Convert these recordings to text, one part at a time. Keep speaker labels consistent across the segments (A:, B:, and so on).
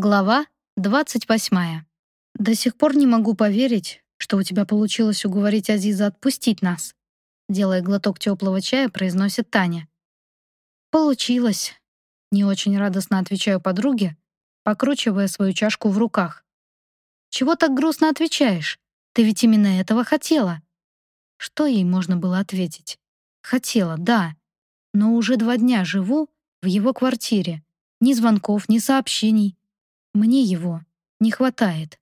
A: Глава 28. До сих пор не могу поверить, что у тебя получилось уговорить Азиза отпустить нас. Делая глоток теплого чая, произносит Таня. Получилось. Не очень радостно отвечаю подруге, покручивая свою чашку в руках. Чего так грустно отвечаешь? Ты ведь именно этого хотела. Что ей можно было ответить? Хотела, да. Но уже два дня живу в его квартире. Ни звонков, ни сообщений. Мне его не хватает.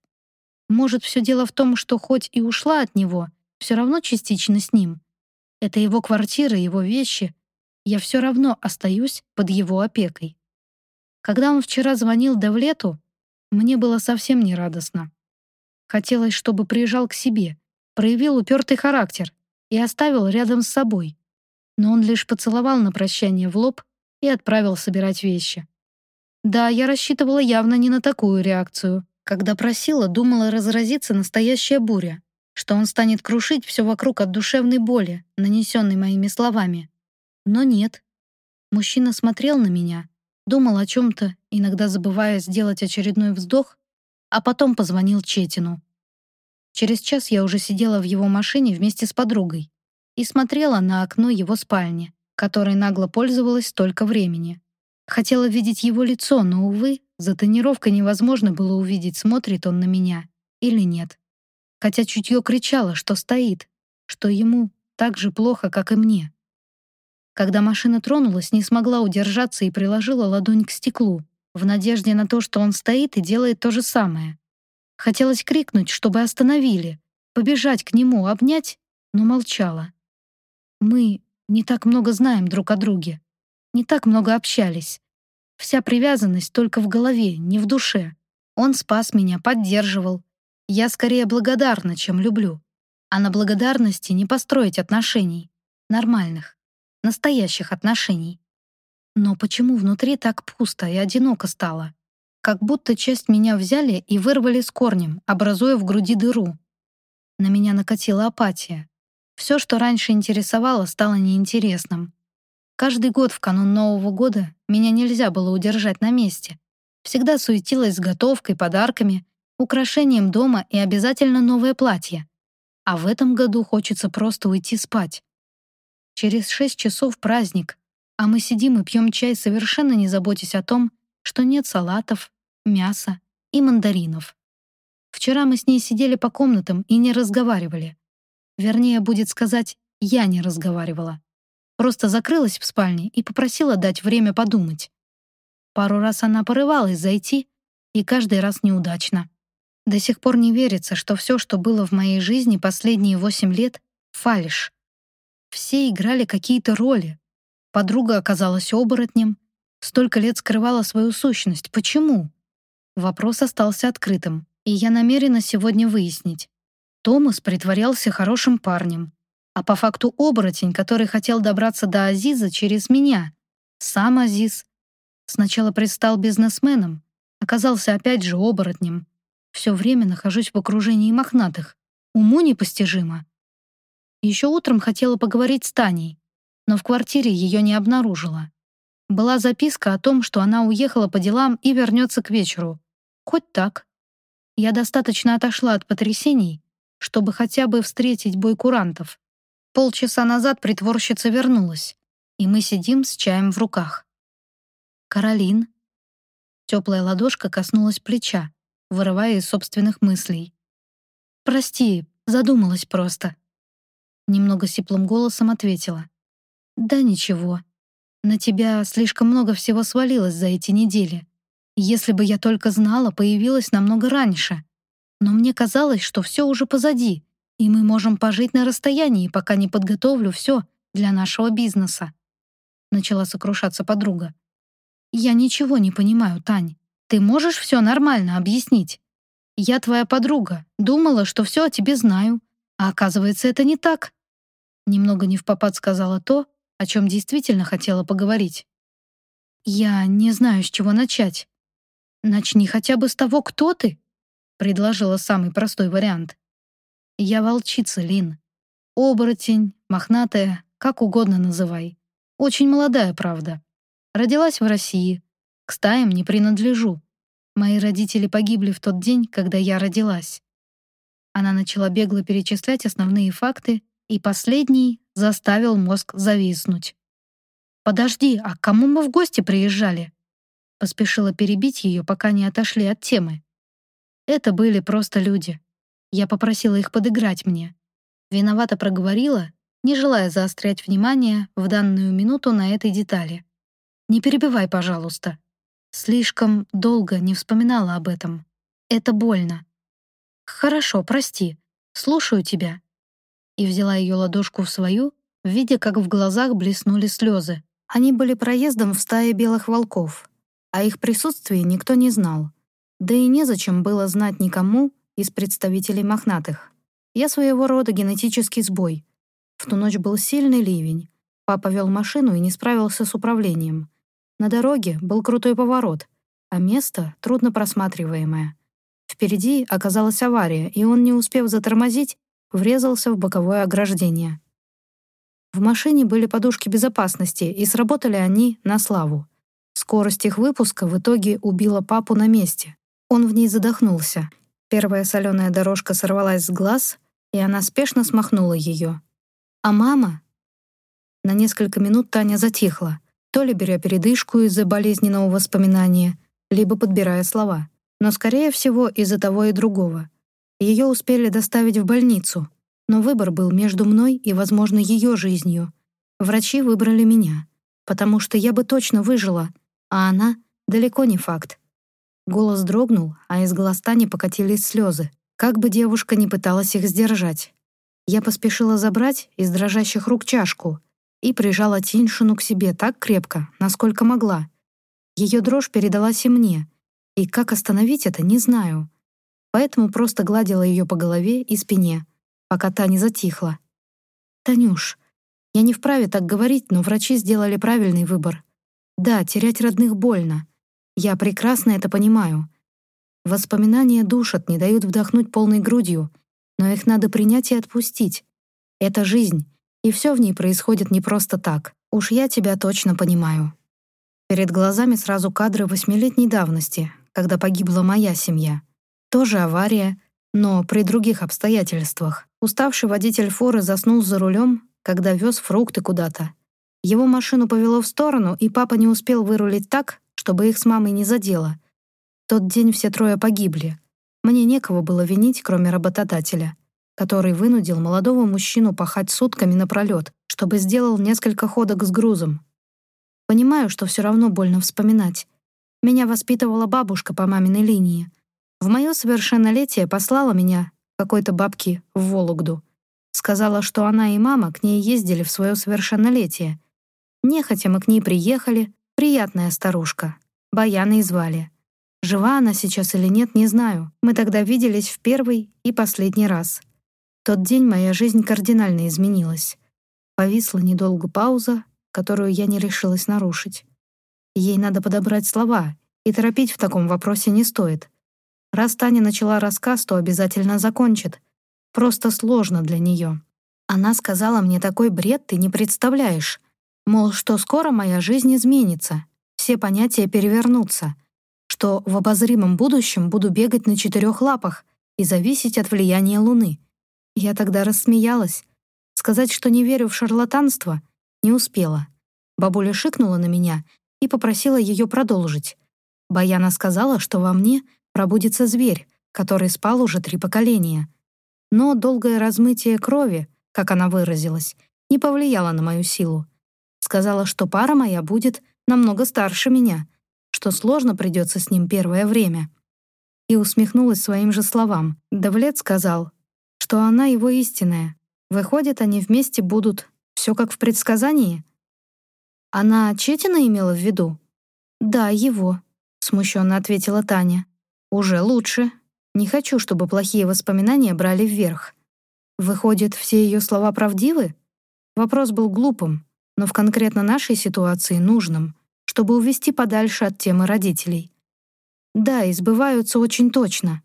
A: Может, все дело в том, что хоть и ушла от него, все равно частично с ним. Это его квартира, его вещи. Я все равно остаюсь под его опекой. Когда он вчера звонил Давлету, мне было совсем не радостно. Хотелось, чтобы приезжал к себе, проявил упертый характер и оставил рядом с собой. Но он лишь поцеловал на прощание в лоб и отправил собирать вещи. Да, я рассчитывала явно не на такую реакцию. Когда просила, думала разразиться настоящая буря, что он станет крушить все вокруг от душевной боли, нанесенной моими словами. Но нет. Мужчина смотрел на меня, думал о чем-то, иногда забывая сделать очередной вздох, а потом позвонил Четину. Через час я уже сидела в его машине вместе с подругой и смотрела на окно его спальни, которой нагло пользовалась столько времени. Хотела видеть его лицо, но, увы, за тонировкой невозможно было увидеть, смотрит он на меня или нет. Хотя чутье кричало, что стоит, что ему так же плохо, как и мне. Когда машина тронулась, не смогла удержаться и приложила ладонь к стеклу, в надежде на то, что он стоит и делает то же самое. Хотелось крикнуть, чтобы остановили, побежать к нему, обнять, но молчала. Мы не так много знаем друг о друге не так много общались. Вся привязанность только в голове, не в душе. Он спас меня, поддерживал. Я скорее благодарна, чем люблю. А на благодарности не построить отношений. Нормальных. Настоящих отношений. Но почему внутри так пусто и одиноко стало? Как будто часть меня взяли и вырвали с корнем, образуя в груди дыру. На меня накатила апатия. Все, что раньше интересовало, стало неинтересным. Каждый год в канун Нового года меня нельзя было удержать на месте. Всегда суетилась с готовкой, подарками, украшением дома и обязательно новое платье. А в этом году хочется просто уйти спать. Через шесть часов праздник, а мы сидим и пьем чай, совершенно не заботясь о том, что нет салатов, мяса и мандаринов. Вчера мы с ней сидели по комнатам и не разговаривали. Вернее, будет сказать, я не разговаривала. Просто закрылась в спальне и попросила дать время подумать. Пару раз она порывалась зайти, и каждый раз неудачно. До сих пор не верится, что все, что было в моей жизни последние восемь лет — фальшь. Все играли какие-то роли. Подруга оказалась оборотнем, столько лет скрывала свою сущность. Почему? Вопрос остался открытым, и я намерена сегодня выяснить. Томас притворялся хорошим парнем, а по факту оборотень, который хотел добраться до Азиза через меня. Сам Азиз. Сначала предстал бизнесменом, оказался опять же оборотнем. Все время нахожусь в окружении мохнатых. Уму непостижимо. Еще утром хотела поговорить с Таней, но в квартире ее не обнаружила. Была записка о том, что она уехала по делам и вернется к вечеру. Хоть так. Я достаточно отошла от потрясений, чтобы хотя бы встретить бой курантов. Полчаса назад притворщица вернулась, и мы сидим с чаем в руках. «Каролин». Теплая ладошка коснулась плеча, вырывая из собственных мыслей. «Прости, задумалась просто». Немного сиплым голосом ответила. «Да ничего. На тебя слишком много всего свалилось за эти недели. Если бы я только знала, появилась намного раньше. Но мне казалось, что все уже позади, и мы можем пожить на расстоянии, пока не подготовлю все для нашего бизнеса. Начала сокрушаться подруга. Я ничего не понимаю, Тань. Ты можешь все нормально объяснить? Я твоя подруга, думала, что все о тебе знаю, а оказывается, это не так. Немного не в попад сказала то, о чем действительно хотела поговорить. Я не знаю, с чего начать. Начни хотя бы с того, кто ты, предложила самый простой вариант. Я волчица, Лин. Оборотень, мохнатая, как угодно называй. Очень молодая, правда. Родилась в России. К стаям не принадлежу. Мои родители погибли в тот день, когда я родилась. Она начала бегло перечислять основные факты, и последний заставил мозг зависнуть. «Подожди, а к кому мы в гости приезжали?» Поспешила перебить ее, пока не отошли от темы. Это были просто люди. Я попросила их подыграть мне. Виновато проговорила, не желая заострять внимание в данную минуту на этой детали. «Не перебивай, пожалуйста». Слишком долго не вспоминала об этом. Это больно. «Хорошо, прости. Слушаю тебя». И взяла ее ладошку в свою, видя, как в глазах блеснули слезы. Они были проездом в стае белых волков. а их присутствии никто не знал. Да и незачем было знать никому из представителей мохнатых. Я своего рода генетический сбой. В ту ночь был сильный ливень. Папа вел машину и не справился с управлением. На дороге был крутой поворот, а место трудно просматриваемое. Впереди оказалась авария, и он, не успев затормозить, врезался в боковое ограждение. В машине были подушки безопасности, и сработали они на славу. Скорость их выпуска в итоге убила папу на месте. Он в ней задохнулся. Первая соленая дорожка сорвалась с глаз, и она спешно смахнула ее. А мама? На несколько минут Таня затихла, то ли беря передышку из-за болезненного воспоминания, либо подбирая слова но, скорее всего, из-за того и другого. Ее успели доставить в больницу, но выбор был между мной и, возможно, ее жизнью. Врачи выбрали меня, потому что я бы точно выжила, а она — далеко не факт. Голос дрогнул, а из глаз Тани покатились слезы, как бы девушка ни пыталась их сдержать. Я поспешила забрать из дрожащих рук чашку и прижала Тиньшину к себе так крепко, насколько могла. Ее дрожь передалась и мне — и как остановить это, не знаю. Поэтому просто гладила ее по голове и спине, пока та не затихла. «Танюш, я не вправе так говорить, но врачи сделали правильный выбор. Да, терять родных больно. Я прекрасно это понимаю. Воспоминания душат, не дают вдохнуть полной грудью, но их надо принять и отпустить. Это жизнь, и все в ней происходит не просто так. Уж я тебя точно понимаю». Перед глазами сразу кадры восьмилетней давности, когда погибла моя семья. Тоже авария, но при других обстоятельствах. Уставший водитель фуры заснул за рулем, когда вез фрукты куда-то. Его машину повело в сторону, и папа не успел вырулить так, чтобы их с мамой не задело. Тот день все трое погибли. Мне некого было винить, кроме работодателя, который вынудил молодого мужчину пахать сутками напролет, чтобы сделал несколько ходок с грузом. Понимаю, что все равно больно вспоминать, меня воспитывала бабушка по маминой линии. В мое совершеннолетие послала меня какой-то бабки в Вологду. Сказала, что она и мама к ней ездили в свое совершеннолетие. Нехотя мы к ней приехали. Приятная старушка. Баяной звали. Жива она сейчас или нет, не знаю. Мы тогда виделись в первый и последний раз. Тот день моя жизнь кардинально изменилась. Повисла недолго пауза, которую я не решилась нарушить. Ей надо подобрать слова, и торопить в таком вопросе не стоит. Раз Таня начала рассказ, то обязательно закончит. Просто сложно для нее. Она сказала мне такой бред ты не представляешь. Мол, что скоро моя жизнь изменится, все понятия перевернутся, что в обозримом будущем буду бегать на четырех лапах и зависеть от влияния Луны. Я тогда рассмеялась. Сказать, что не верю в шарлатанство, не успела. Бабуля шикнула на меня и попросила ее продолжить. Баяна сказала, что во мне пробудится зверь, который спал уже три поколения. Но долгое размытие крови, как она выразилась, не повлияло на мою силу. Сказала, что пара моя будет намного старше меня, что сложно придется с ним первое время. И усмехнулась своим же словам. Давлет сказал, что она его истинная. Выходит, они вместе будут все как в предсказании? Она Четина имела в виду? Да, его, смущенно ответила Таня. Уже лучше. Не хочу, чтобы плохие воспоминания брали вверх. Выходит, все ее слова правдивы? Вопрос был глупым, но в конкретно нашей ситуации нужным, чтобы увести подальше от темы родителей. Да, избываются очень точно.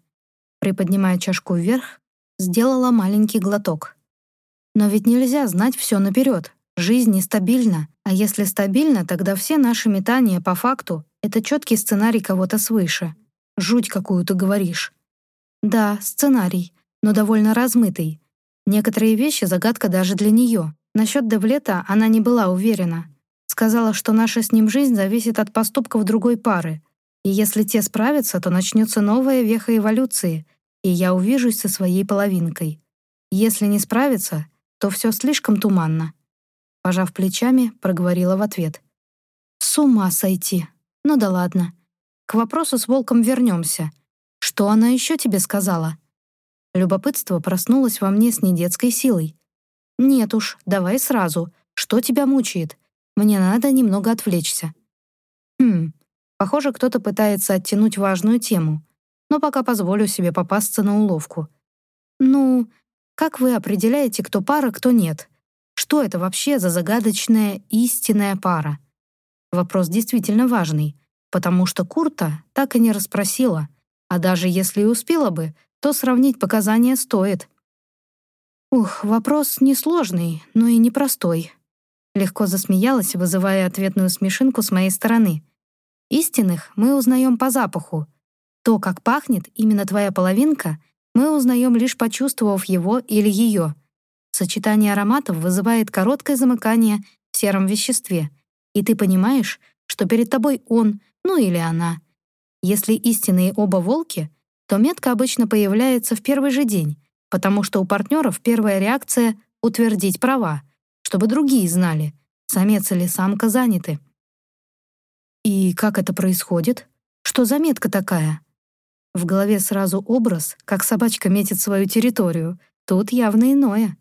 A: Приподнимая чашку вверх, сделала маленький глоток. Но ведь нельзя знать все наперед. Жизнь нестабильна, а если стабильно, тогда все наши метания по факту — это четкий сценарий кого-то свыше. Жуть какую ты говоришь. Да, сценарий, но довольно размытый. Некоторые вещи — загадка даже для нее. Насчет Девлета она не была уверена. Сказала, что наша с ним жизнь зависит от поступков другой пары. И если те справятся, то начнется новая веха эволюции, и я увижусь со своей половинкой. Если не справится, то все слишком туманно. Пожав плечами, проговорила в ответ. С ума сойти. Ну да ладно. К вопросу с волком вернемся. Что она еще тебе сказала? Любопытство проснулось во мне с недетской силой. Нет уж, давай сразу. Что тебя мучает? Мне надо немного отвлечься. Хм, похоже, кто-то пытается оттянуть важную тему, но пока позволю себе попасться на уловку. Ну, как вы определяете, кто пара, кто нет? Что это вообще за загадочная истинная пара? Вопрос действительно важный, потому что Курта так и не расспросила, а даже если и успела бы, то сравнить показания стоит. Ух, вопрос несложный, но и непростой. Легко засмеялась, вызывая ответную смешинку с моей стороны. Истинных мы узнаем по запаху. То, как пахнет именно твоя половинка, мы узнаем лишь почувствовав его или ее. Сочетание ароматов вызывает короткое замыкание в сером веществе, и ты понимаешь, что перед тобой он, ну или она. Если истинные оба волки, то метка обычно появляется в первый же день, потому что у партнеров первая реакция — утвердить права, чтобы другие знали, самец или самка заняты. И как это происходит? Что за метка такая? В голове сразу образ, как собачка метит свою территорию. Тут явно иное.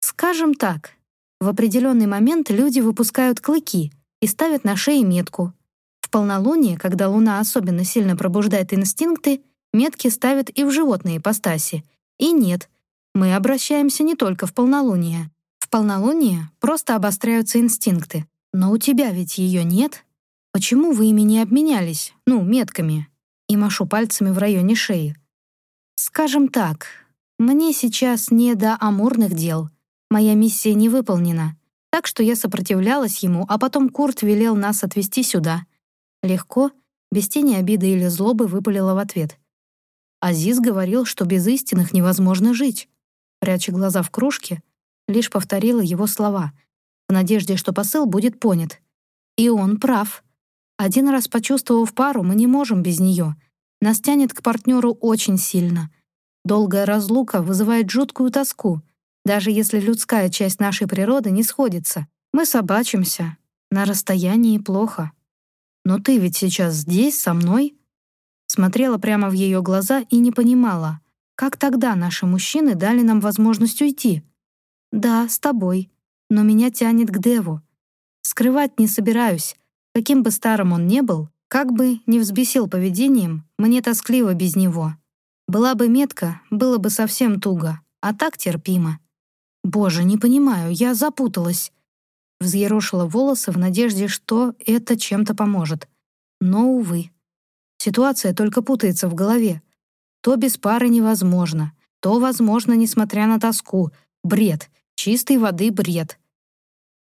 A: Скажем так, в определенный момент люди выпускают клыки и ставят на шее метку. В полнолуние, когда луна особенно сильно пробуждает инстинкты, метки ставят и в животные ипостаси. И нет, мы обращаемся не только в полнолуние. В полнолуние просто обостряются инстинкты. Но у тебя ведь ее нет. Почему вы ими не обменялись, ну, метками? И машу пальцами в районе шеи. Скажем так, мне сейчас не до амурных дел. Моя миссия не выполнена. Так что я сопротивлялась ему, а потом Курт велел нас отвезти сюда. Легко, без тени обиды или злобы выпалила в ответ. Азиз говорил, что без истинных невозможно жить. Пряча глаза в кружке, лишь повторила его слова, в надежде, что посыл будет понят. И он прав. Один раз почувствовав пару, мы не можем без нее. Нас тянет к партнеру очень сильно. Долгая разлука вызывает жуткую тоску — даже если людская часть нашей природы не сходится, мы собачимся. На расстоянии плохо. Но ты ведь сейчас здесь, со мной?» Смотрела прямо в ее глаза и не понимала, как тогда наши мужчины дали нам возможность уйти. «Да, с тобой, но меня тянет к Деву. Скрывать не собираюсь. Каким бы старым он ни был, как бы не взбесил поведением, мне тоскливо без него. Была бы метка, было бы совсем туго, а так терпимо. Боже, не понимаю, я запуталась. Взъерошила волосы в надежде, что это чем-то поможет. Но, увы. Ситуация только путается в голове. То без пары невозможно, то возможно, несмотря на тоску. Бред. Чистой воды бред.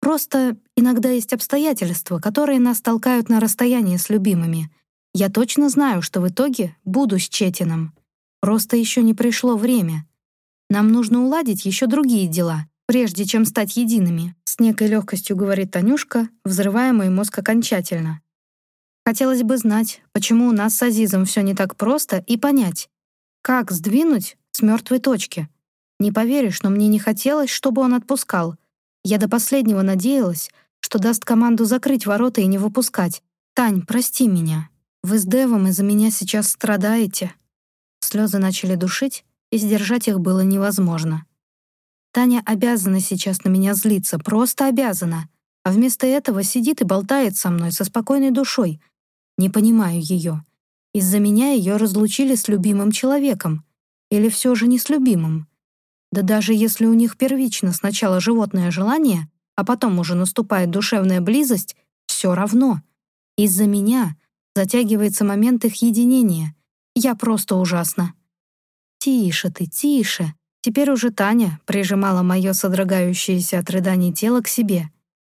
A: Просто иногда есть обстоятельства, которые нас толкают на расстояние с любимыми. Я точно знаю, что в итоге буду с Четином. Просто еще не пришло время. Нам нужно уладить еще другие дела, прежде чем стать едиными», с некой легкостью говорит Танюшка, взрывая мой мозг окончательно. Хотелось бы знать, почему у нас с Азизом все не так просто, и понять, как сдвинуть с мертвой точки. Не поверишь, но мне не хотелось, чтобы он отпускал. Я до последнего надеялась, что даст команду закрыть ворота и не выпускать. «Тань, прости меня. Вы с Девом из-за меня сейчас страдаете». Слезы начали душить, и сдержать их было невозможно. Таня обязана сейчас на меня злиться, просто обязана, а вместо этого сидит и болтает со мной со спокойной душой. Не понимаю ее. Из-за меня ее разлучили с любимым человеком. Или все же не с любимым. Да даже если у них первично сначала животное желание, а потом уже наступает душевная близость, все равно. Из-за меня затягивается момент их единения. Я просто ужасна. «Тише ты, тише!» Теперь уже Таня прижимала мое содрогающееся от рыданий тело к себе.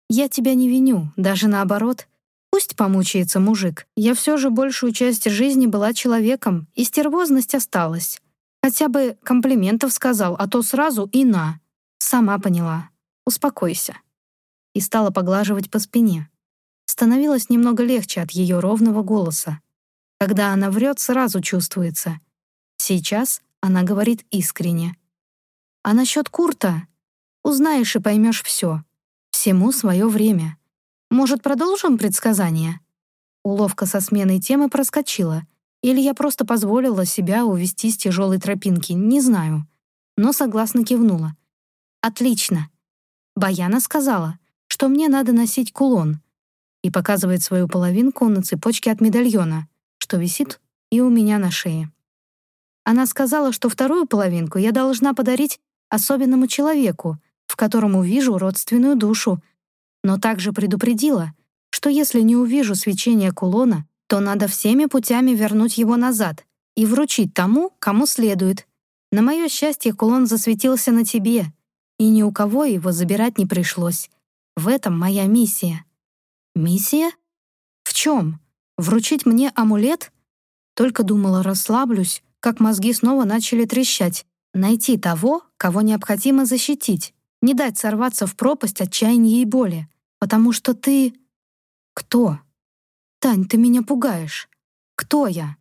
A: «Я тебя не виню, даже наоборот. Пусть помучается мужик. Я все же большую часть жизни была человеком, и стервозность осталась. Хотя бы комплиментов сказал, а то сразу и на. Сама поняла. Успокойся. И стала поглаживать по спине. Становилось немного легче от ее ровного голоса. Когда она врет, сразу чувствуется. Сейчас она говорит искренне. А насчет Курта? Узнаешь и поймешь все. Всему свое время. Может, продолжим предсказание? Уловка со сменой темы проскочила. Или я просто позволила себя увести с тяжелой тропинки, не знаю. Но согласно кивнула. «Отлично». Баяна сказала, что мне надо носить кулон и показывает свою половинку на цепочке от медальона, что висит и у меня на шее. Она сказала, что вторую половинку я должна подарить особенному человеку, в котором увижу родственную душу, но также предупредила, что если не увижу свечение кулона, то надо всеми путями вернуть его назад и вручить тому, кому следует. На мое счастье, кулон засветился на тебе, и ни у кого его забирать не пришлось. В этом моя миссия. Миссия? В чем? Вручить мне амулет? Только думала, расслаблюсь, как мозги снова начали трещать. Найти того, кого необходимо защитить. Не дать сорваться в пропасть отчаяния и боли. Потому что ты... Кто? Тань, ты меня пугаешь. Кто я?